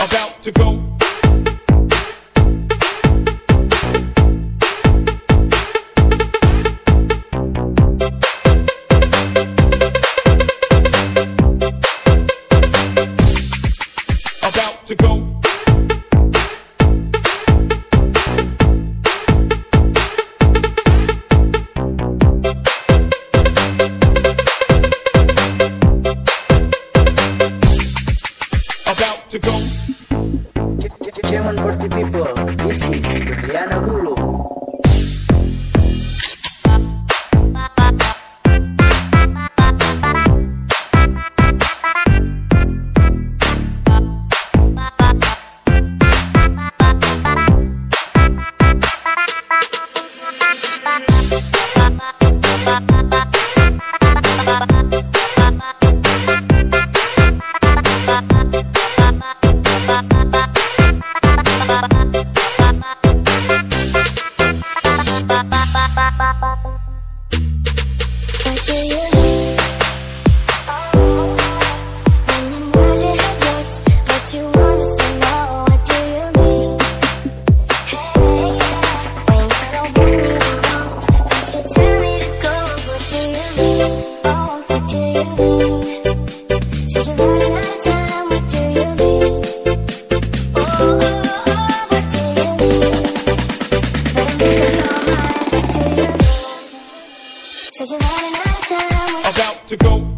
About to go. German Party People, this is Berliana Bulu. About to go